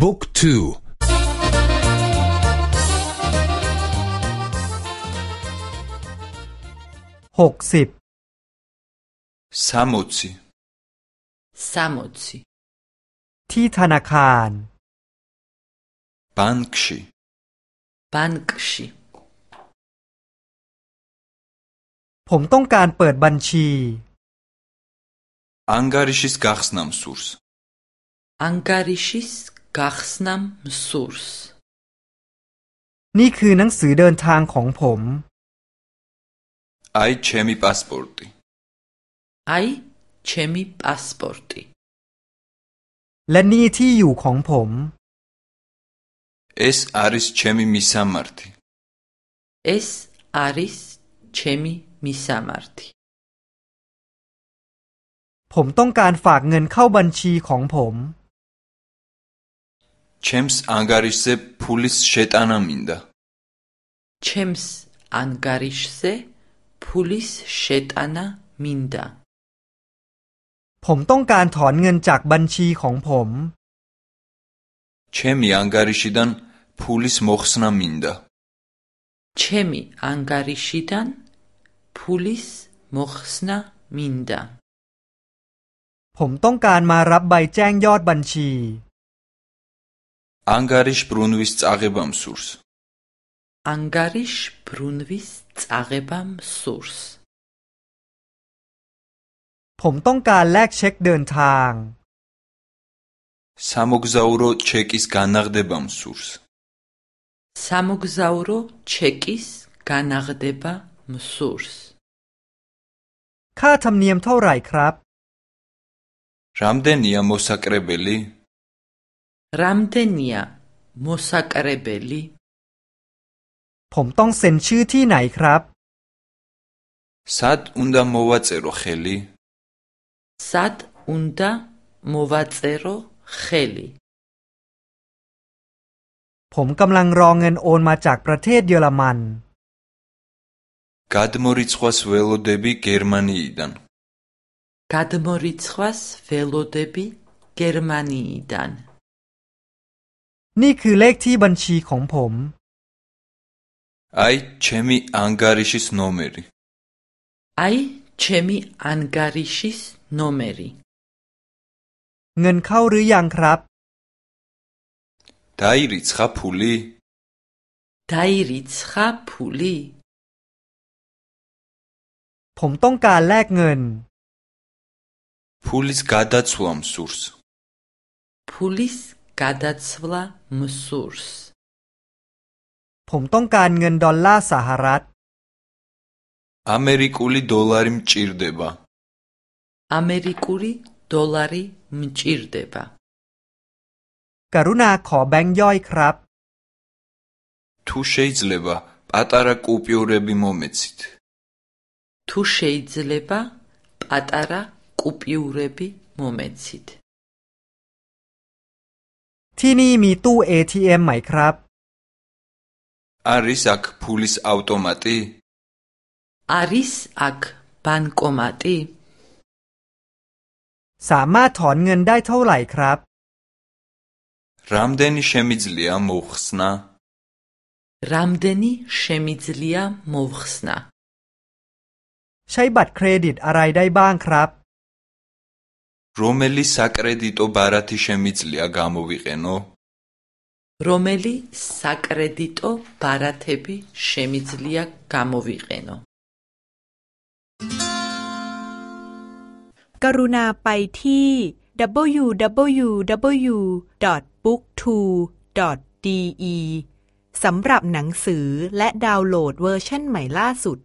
บุ๊กทูหกสิบสามุสิสามุสิที่ธนาคารบันกชีบันกชีผมต้องการเปิดบัญชีอาริชิสกั ს ก ა ხ นามสูรส อังการิชิสกัคส์นัมสูรสนี่คือหนังสือเดินทางของผมไอเชมิพาสปอร์ติไอเชมิพาสปอร์ติและนี่ที่อยู่ของผมเอสอาริสเชมิมิซามาร์ติเอสอาริสเชมิมิซามาร์ติผมต้องการฝากเงินเข้าบัญชีของผม ჩემს ანგარიშზე ფულის შეტანა მინდა. ჩემს ანგარიშზე ფულის შეტანა მინდა. ผมต้องการถอนเงินจากบัญชีของผมเชมิอังการิชิดันพูลิสมอกสนามินดาเชมิอังการิชิดันพูลิสมอกสนามินดาผมต้องการมารับใบแจ้งยอดบัญชี ანგარიშ ბრუნვის წაღებამ სურს ანგარიშ ბრუნვის წაღებამ სურს ผมต้องการแลกเช็คเดินทาง სამოგზაურო ჩეკის განაღდებამ სურს სამოგზაურო ჩეკის განაღდება მსურს ქათამნიემ თორაი კრაბ რამდენია მოსაკრებელი რამდენია მ ო ს ა კ เ ე ბ ე ლ ი ผมต้องเซ็นชื่อที่ไหนครับุน დ าโมว მოვაწერო ხ ე ლ ัดอุน ნ าโมว ვ ა წ ე რ ო ხელი? ผมกำลังรอเงินโอนมาจากประเทศเยอรมัน გადმორიცხვას ველოდები გერმანიიდან. გადმორიცხვას ვ ე ლ เ დ ე ბ เ გ อร์มาน ი ดันนี่คือเลขที่บัญชีของผมไอเชมิอังการิชิสโนเมริไอเชมิอังการิชิสโนเมริเงินเข้าหรือยังครับ ไดริทับพูลีไดริทับพูลีผมต้องการแลกเงินพูลิสกาดัตสวามสูรส์พูลิส გადაცვლა მსურს. ფომ ტონკან ნგენ დოლა საჰარატ. ამერიკული დოლარი მჭირდება. ამერიკული დოლარი მჭირდება. კარუნა ხო ბენგ იოი კრაპ. თუ შეიძლება პატარა კუპიურები მომეცით. თუ შეიძლება პატარა კუპიურები მომეცით. ที่นี่มีตู้เเอทีอ็มไหมครับ อาริสักพูลิสอัตโนมัติ อาริสักบันโกมัติ สามารถถอนเงินได้เท่าไหร่ครับรัมเดนิเชมิซเลียมอฟสนารัมเดนิเชมิซเลียมอฟสนา ใช้บัตรเครดิตอะไรได้บ้างครับ რომელი საკრედიტო ბარათი შემიძლია გამოვიყენო? რომელი საკრედიტო ბარათები შემიძლია გამოვიყენო? กรุณาไปที่ www.booktwo.de สำหรับหนังสือและดาวน์โหลดเวอร์ชันใหม่ล่าสุด